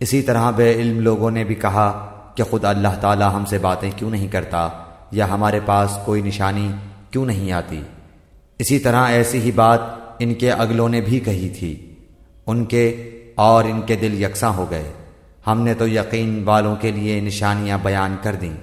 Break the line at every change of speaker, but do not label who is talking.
اسی طرح بے علم لوگوں نے بھی کہا کہ خود اللہ تعالی ہم سے باتیں کیوں نہیں کرتا یا ہمارے پاس کوئی نشانی کیوں نہیں آتی؟ اسی طرح ایسی ہی بات ان کے اگلوں نے بھی کہی تھی۔ ان کے اور ان کے دل یکساں ہو گئے۔ ہم نے تو یقین والوں کے لیے نشانیاں بیان کر دیں۔